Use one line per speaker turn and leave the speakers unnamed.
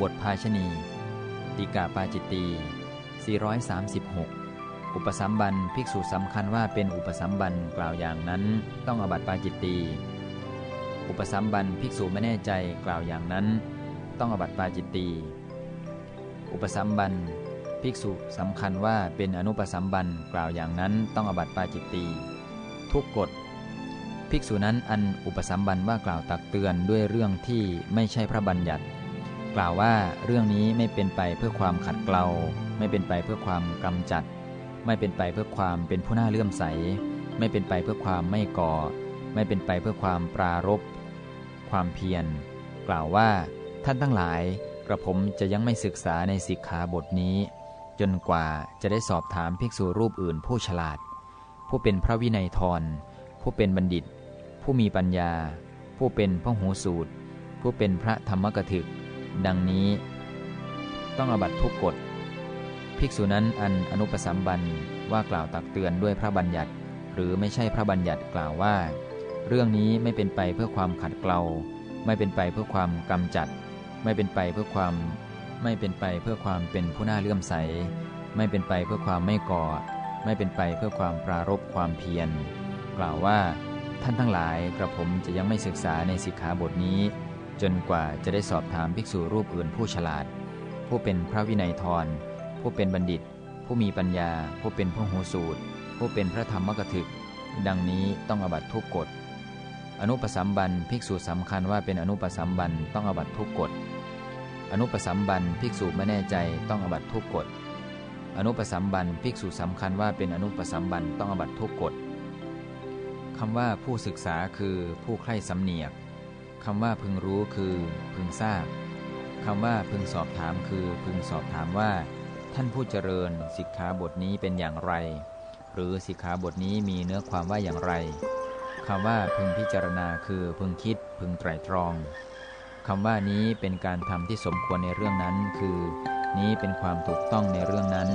บทภาชณี ติกาปาจิตตี 436 อุปสัมบันภิกษุสำคัญว่าเป็นอุปสัมบันกล่าวอย่างนั้น ต้องอบัติปาจิตตี อุปสัมบันภิกษุไม่แน่ใจกล่าวอย่างนั้น ต้องอบัติปาจิตตี อุปสัมบันภิกษุสำคัญว่าเป็นอนุปสัมบันกล่าวอย่างนั้นต้องอบัติปาจิตตี ทุกกฎภิกษุนั้นอันอุปสัมบันว่ากล่าวตักเตือนด้วยเรื่องที่ไม่ใช่พระบัญญัติ กล่าวว่าเรื่องนี้ไม่เป็นไปเพื่อความขัดเกลา ไม่เป็นไปเพื่อความกำจัด ไม่เป็นไปเพื่อความเป็นผู้น่าเลื่อมใส ไม่เป็นไปเพื่อความไม่ก่อ ไม่เป็นไปเพื่อความปรารบความเพียร กล่าวว่าท่านทั้งหลายกระผมจะยังไม่ศึกษาในสิกขาบทนี้ จนกว่าจะได้สอบถามภิกษุรูปอื่นผู้ฉลาด ผู้เป็นพระวินัยทร ผู้เป็นบัณฑิต ผู้มีปัญญา ผู้เป็นพระหูสูตร ผู้เป็นพระธรรมกถึก ดังนี้ ต้องอบัตทุกกฎภิกษุนั้นอันอนุปสัมบันว่ากล่าวตักเตือนด้วยพระบัญญัติ หรือไม่ใช่พระบัญญัติกล่าวว่า เรื่องนี้ไม่เป็นไปเพื่อความขัดเกลาไม่เป็นไปเพื่อความกำจัด ไม่เป็นไปเพื่อความ ไม่เป็นไปเพื่อความเป็นผู้น่าเลื่อมใส ไม่เป็นไปเพื่อความไม่ก่อ ไม่เป็นไปเพื่อความปรารบความเพียร กล่าวว่า ท่านทั้งหลายกระผมจะยังไม่ศึกษาในสิกขาบทนี้ จนกว่าจะได้สอบถามภิกษุรูปอื่นผู้ฉลาด ผู้เป็นพระวินัยทร ผู้เป็นบัณฑิต ผู้มีปัญญา ผู้เป็นผู้หูสูตร ผู้เป็นพระธรรมกถึก ดังนี้ต้องอบัตทุกกฎ อนุปสัมบันภิกษุสำคัญว่าเป็นอนุปสัมบันต้องอบัตทุกกฎ อนุปสัมบันภิกษุไม่แน่ใจต้องอบัตทุกกฎ อนุปสัมบันภิกษุสำคัญว่าเป็นอนุปสัมบันต้องอบัตทุกกฎคำว่าผู้ศึกษาคือผู้ใคร่สำเนียก คำว่าพึงรู้คือพึงทราบคำว่าพึงสอบถามคือพึงสอบถามว่า ท่านผู้เจริญสิกขาบทนี้เป็นอย่างไร หรือสิกขาบทนี้มีเนื้อความว่าอย่างไรคำว่าพึงพิจารณาคือพึงคิด พึงไตรตรองคำว่านี้เป็นการทำที่สมควรในเรื่องนั้น คือ นี้เป็นความถูกต้องในเรื่องนั้น